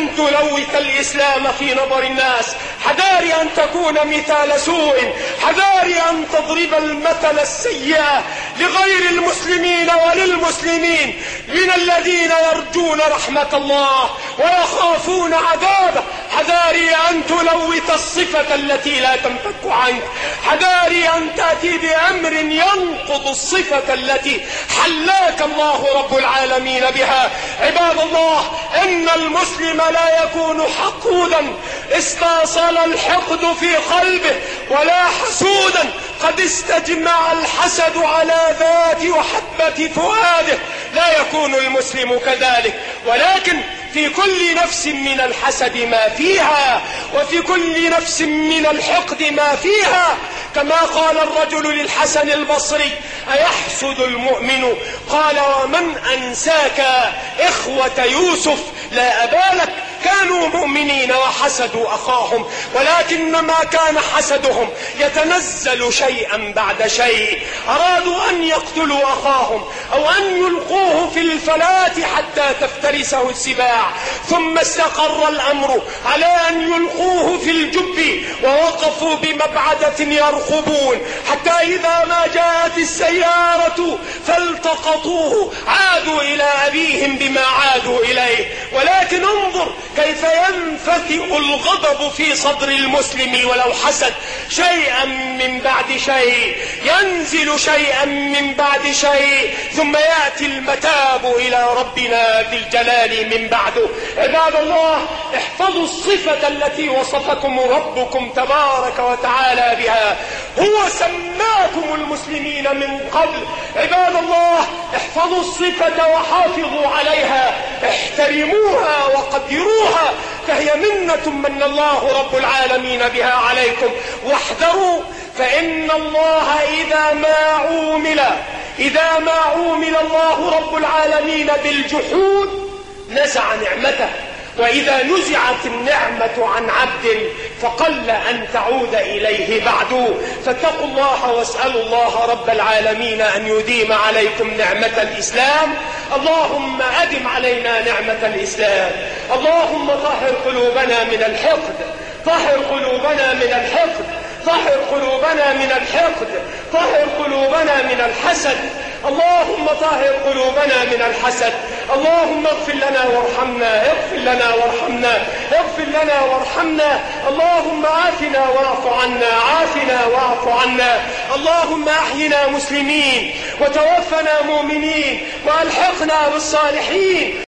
أن تلوث الإسلام في نظر الناس. حذاري أن تكون مثال سوء. حذاري أن تضرب المثل السيء لغير المسلمين وللمسلمين. من الذين يرجون رحمة الله ويخافون عذابه. حذاري أن تلوث الصفة التي لا تنفك عنك. حذاري أن تأتي بأمر ينقض الصفة التي حلاك الله رب العالمين بها. عباد الله إن المسلم لا يكون حقودا استاصل الحقد في قلبه ولا حسودا قد استجمع الحسد على ذات وحبة فؤاده. لا يكون المسلم كذلك. ولكن في كل نفس من الحسد ما فيها وفي كل نفس من الحقد ما فيها. كما قال الرجل للحسن البصري أيحسد المؤمن؟ قال ومن أنساك إخوة يوسف لا أبالك. كانوا مؤمنين وحسدوا أخاهم ولكنما كان حسدهم. يتنزل شيئا بعد شيء. أرادوا أن يقتلوا أخاهم أو أن يلقوه في الفلاة حتى تفترسه السباع. ثم استقر الأمر على أن يلقوه في الجب ووقفوا بمبعدة يرقبون. حتى إذا ما جاءت السيارة فالتقطوه عادوا إلى أبيهم بما عادوا إليه. ولكن انظر كيف ينفتئ الغضب في صدر المسلم ولو حسد شيئا من بعد شيء؟ ينزل شيئا من بعد شيء ثم يأتي المتاب إلى ربنا ذي الجلال من بعده. عباد الله احفظوا الصفة التي وصفكم ربكم تبارك وتعالى بها. هو سماكم المسلمين من قبل. عباد الله احفظوا الصفة وحافظوا عليها. احترموها وقدروها فهي منة من الله رب العالمين بها عليكم. واحذروا فإن الله إذا ما عومل إذا ما عومل الله رب العالمين بالجحود نزع نعمته. وإذا نزعت النعمة عن عبد فقل أن تعود إليه بعد. فاتقوا الله واسألوا الله رب العالمين أن يديم عليكم نعمة الإسلام. اللهم أدم علينا نعمة الإسلام. اللهم طهر قلوبنا من الحقد. طهر قلوبنا من الحقد. طهر قلوبنا من الحقد. طهر قلوبنا من الحسد. اللهم طهر قلوبنا من الحسد. اللهم اغفر لنا وارحمنا. اغفر لنا وارحمنا. اغفر لنا وارحمنا. اللهم عافنا واعف عنا. عافنا واعف عنا. اللهم أحينا مسلمين وتوفنا مؤمنين وألحقنا بالصالحين.